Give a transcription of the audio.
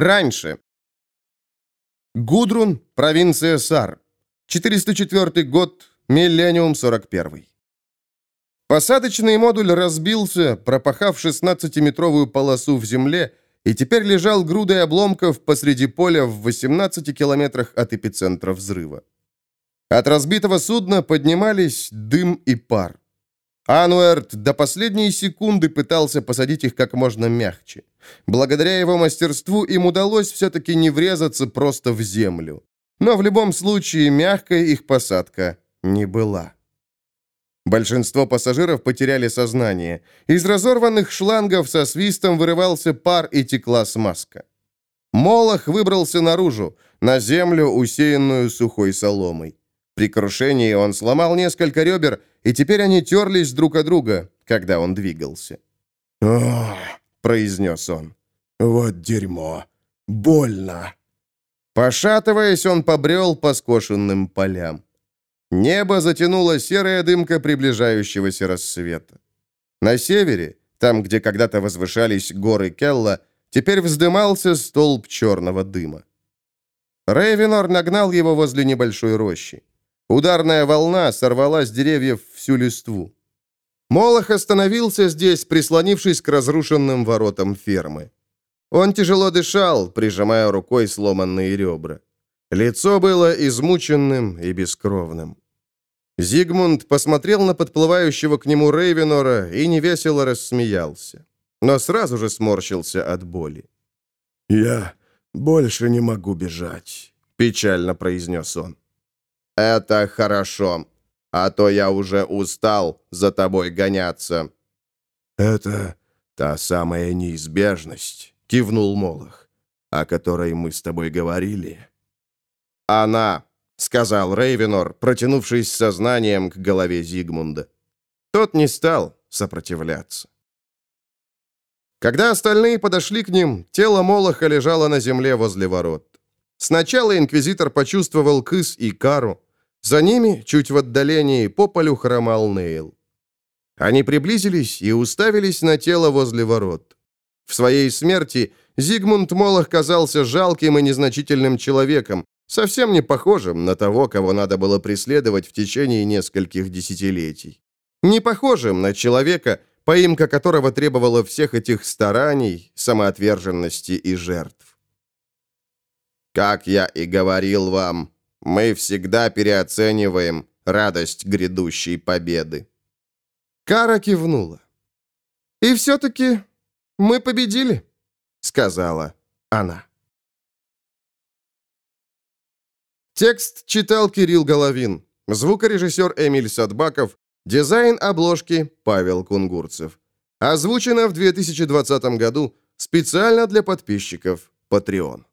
Раньше. Гудрун, провинция Сар. 404 год, миллениум 41. Посадочный модуль разбился, пропахав 16-метровую полосу в земле, и теперь лежал грудой обломков посреди поля в 18 километрах от эпицентра взрыва. От разбитого судна поднимались дым и пар. Ануэрт до последней секунды пытался посадить их как можно мягче. Благодаря его мастерству им удалось все-таки не врезаться просто в землю. Но в любом случае мягкая их посадка не была. Большинство пассажиров потеряли сознание. Из разорванных шлангов со свистом вырывался пар и текла смазка. Молох выбрался наружу, на землю, усеянную сухой соломой. При крушении он сломал несколько ребер, и теперь они терлись друг от друга, когда он двигался. «Ох!» — произнес он. «Вот дерьмо! Больно!» Пошатываясь, он побрел по скошенным полям. Небо затянуло серая дымка приближающегося рассвета. На севере, там, где когда-то возвышались горы Келла, теперь вздымался столб черного дыма. Рейвенор нагнал его возле небольшой рощи. Ударная волна сорвала с деревьев всю листву. Молох остановился здесь, прислонившись к разрушенным воротам фермы. Он тяжело дышал, прижимая рукой сломанные ребра. Лицо было измученным и бескровным. Зигмунд посмотрел на подплывающего к нему Рейвенора и невесело рассмеялся, но сразу же сморщился от боли. «Я больше не могу бежать», — печально произнес он. «Это хорошо, а то я уже устал за тобой гоняться». «Это та самая неизбежность», — кивнул Молох, «о которой мы с тобой говорили». «Она», — сказал Рейвенор, протянувшись сознанием к голове Зигмунда. Тот не стал сопротивляться. Когда остальные подошли к ним, тело Молоха лежало на земле возле ворот. Сначала инквизитор почувствовал кыс и кару. За ними, чуть в отдалении, по полю хромал Нейл. Они приблизились и уставились на тело возле ворот. В своей смерти Зигмунд Молох казался жалким и незначительным человеком, совсем не похожим на того, кого надо было преследовать в течение нескольких десятилетий. Не похожим на человека, поимка которого требовала всех этих стараний, самоотверженности и жертв. Как я и говорил вам, мы всегда переоцениваем радость грядущей победы. Кара кивнула. «И все-таки мы победили», — сказала она. Текст читал Кирилл Головин, звукорежиссер Эмиль Садбаков, дизайн обложки Павел Кунгурцев. Озвучено в 2020 году специально для подписчиков Patreon.